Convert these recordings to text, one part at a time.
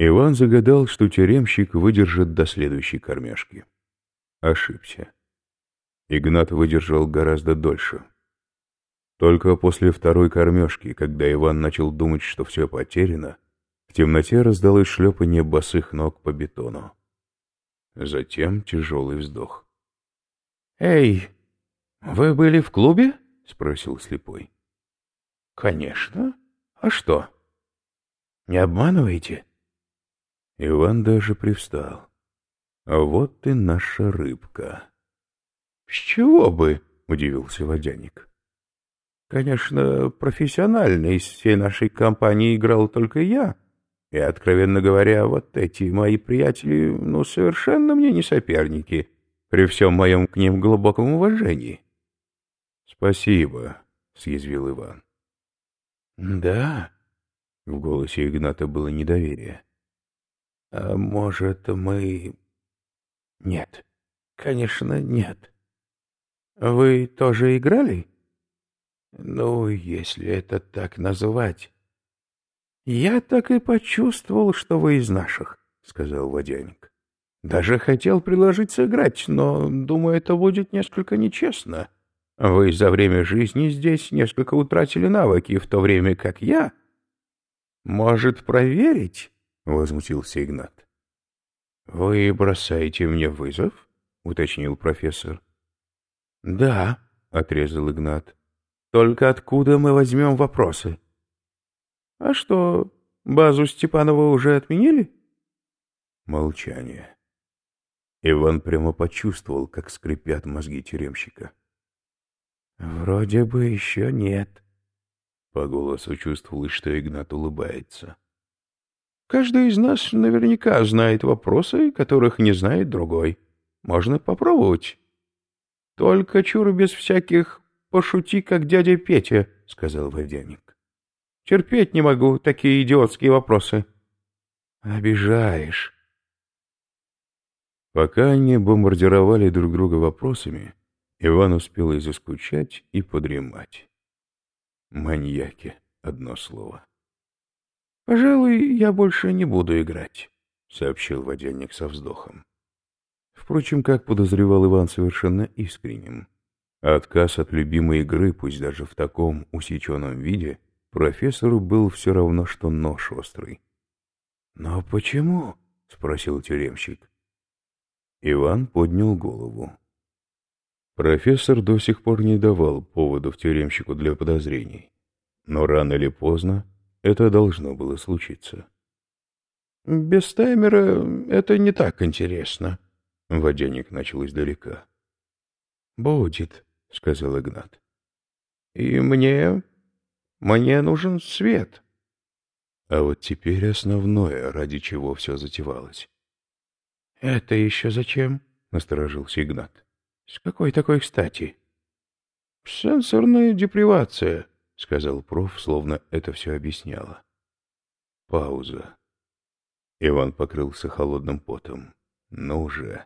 Иван загадал, что тюремщик выдержит до следующей кормежки. Ошибся. Игнат выдержал гораздо дольше. Только после второй кормежки, когда Иван начал думать, что все потеряно, в темноте раздалось шлепание босых ног по бетону. Затем тяжелый вздох. «Эй, вы были в клубе?» — спросил слепой. «Конечно. А что? Не обманываете?» Иван даже привстал. «А вот и наша рыбка». «С чего бы?» — удивился водяник. «Конечно, профессионально из всей нашей компании играл только я». И, откровенно говоря, вот эти мои приятели, ну, совершенно мне не соперники, при всем моем к ним глубоком уважении. — Спасибо, — съязвил Иван. — Да, — в голосе Игната было недоверие. — А может, мы... — Нет, конечно, нет. — Вы тоже играли? — Ну, если это так назвать... «Я так и почувствовал, что вы из наших», — сказал водяник. «Даже хотел предложить сыграть, но, думаю, это будет несколько нечестно. Вы за время жизни здесь несколько утратили навыки, в то время как я...» «Может, проверить?» — возмутился Игнат. «Вы бросаете мне вызов?» — уточнил профессор. «Да», — отрезал Игнат. «Только откуда мы возьмем вопросы?» А что, базу Степанова уже отменили? Молчание. Иван прямо почувствовал, как скрипят мозги тюремщика. Вроде бы еще нет. По голосу чувствовалось, что Игнат улыбается. Каждый из нас наверняка знает вопросы, которых не знает другой. Можно попробовать. Только чур без всяких «пошути, как дядя Петя», — сказал водяник. Терпеть не могу такие идиотские вопросы. Обижаешь. Пока они бомбардировали друг друга вопросами, Иван успел и заскучать, и подремать. Маньяки, одно слово. — Пожалуй, я больше не буду играть, — сообщил водяник со вздохом. Впрочем, как подозревал Иван совершенно искренним, отказ от любимой игры, пусть даже в таком усеченном виде, Профессору был все равно, что нож острый. «Но почему?» — спросил тюремщик. Иван поднял голову. Профессор до сих пор не давал поводов тюремщику для подозрений. Но рано или поздно это должно было случиться. «Без таймера это не так интересно», — водяник начал издалека. «Будет», — сказал Игнат. «И мне мне нужен свет. А вот теперь основное, ради чего все затевалось. — Это еще зачем? — насторожился Игнат. — С какой такой стати? — Сенсорная депривация, — сказал проф, словно это все объясняло. Пауза. Иван покрылся холодным потом. «Ну же!»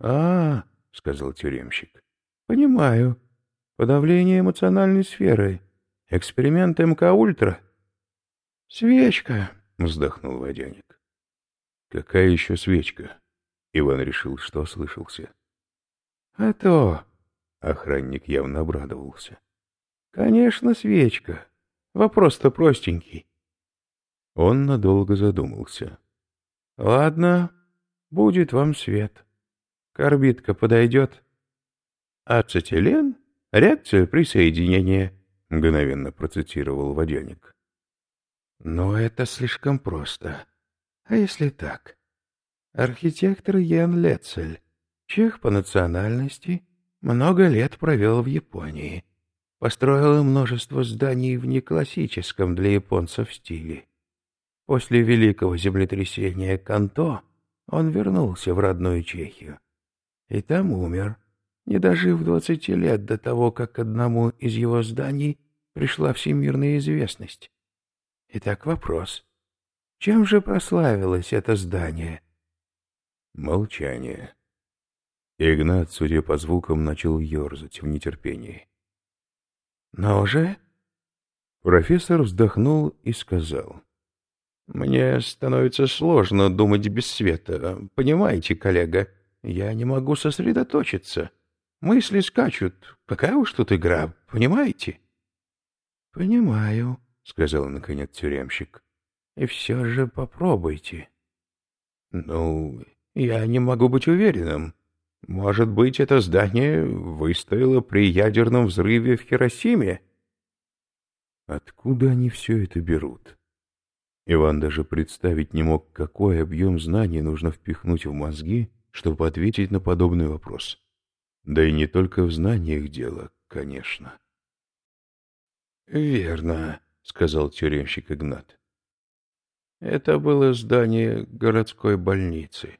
«А, — сказал тюремщик, — понимаю. Подавление эмоциональной сферы. Эксперимент МК-Ультра. Свечка, вздохнул водяник. Какая еще свечка? Иван решил, что ослышался. А то... Охранник явно обрадовался. Конечно, свечка. Вопрос-то простенький. Он надолго задумался. Ладно, будет вам свет. Корбитка подойдет. Ацетилен — реакция присоединения. — мгновенно процитировал водяник. «Но это слишком просто. А если так? Архитектор Ян Лецель, чех по национальности, много лет провел в Японии. Построил множество зданий в неклассическом для японцев стиле. После великого землетрясения Канто он вернулся в родную Чехию. И там умер, не дожив двадцати лет до того, как одному из его зданий пришла всемирная известность. Итак, вопрос. Чем же прославилось это здание? Молчание. Игнат, судя по звукам, начал ерзать в нетерпении. «Но же...» Профессор вздохнул и сказал. Мне становится сложно думать без света. Понимаете, коллега, я не могу сосредоточиться. Мысли скачут. Какая уж тут игра, понимаете? — Понимаю, — сказал наконец тюремщик. — И все же попробуйте. — Ну, я не могу быть уверенным. Может быть, это здание выстояло при ядерном взрыве в Хиросиме? Откуда они все это берут? Иван даже представить не мог, какой объем знаний нужно впихнуть в мозги, чтобы ответить на подобный вопрос. Да и не только в знаниях дело, конечно. «Верно», — сказал тюремщик Игнат. «Это было здание городской больницы.